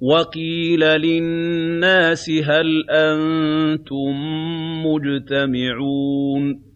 وَقِيلَ لِلنَّاسِ هَلْ أَنتُم مُّجْتَمِعُونَ